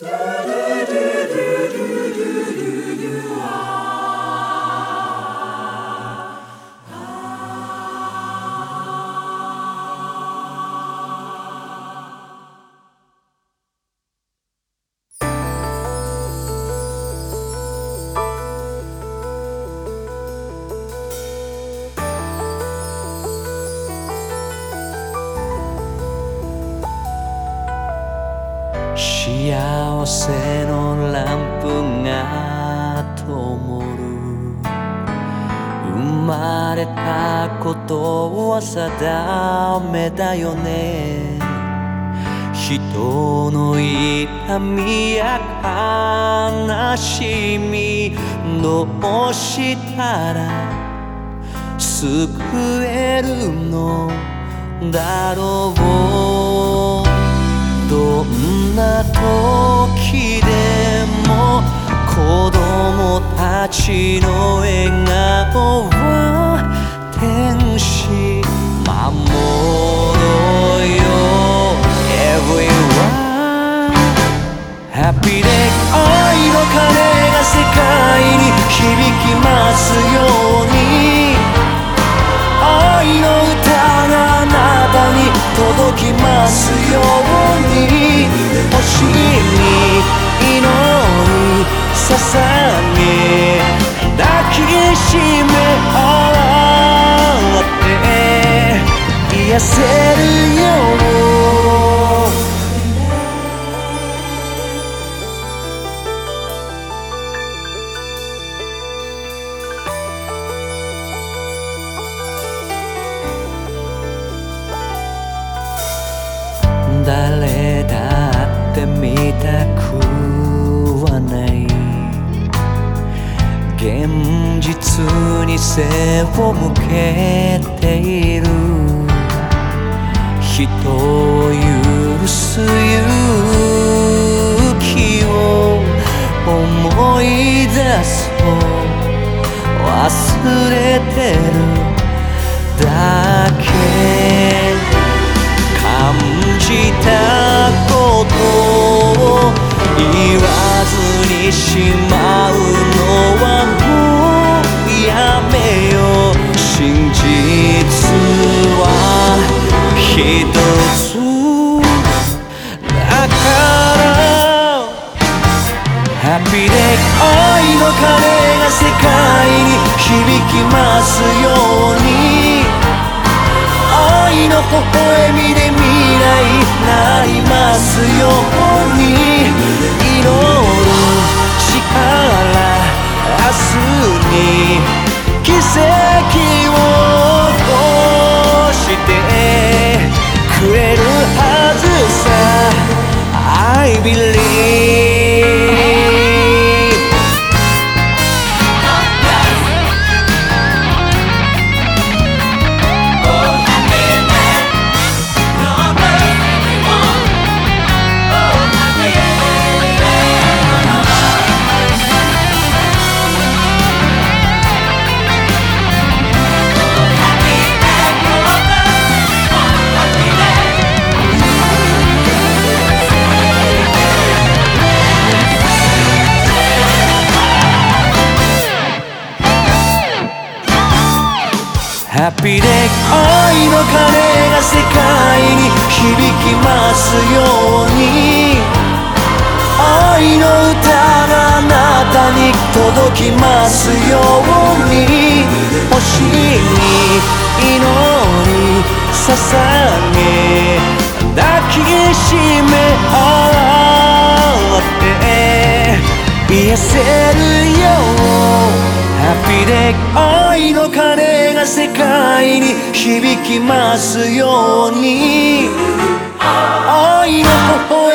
Da-da. 幸せのランプが灯る。生まれたことは定めだよね。人の痛みや悲しみどうしたら救えるのだろう。な時でも子供たちの笑顔は天使守ろうよ。Everyone Happy day 愛の鐘が世界に響きますように。愛の歌があなたに届きますように。り捧げ抱きしめ合って癒せるよ誰だって見たく現実に背を向けている。人を許す勇気を思い出すと忘れてる。ピーデイ愛の鐘が世界に響きますように。愛の微笑みで未来なりますように。祈る力明日に。Happy day 愛の鐘が世界に響きますように。愛の歌があなたに届きますように。星に祈り捧げ抱きしめ合って。癒せピで愛の鐘が世界に響きますように。愛の微笑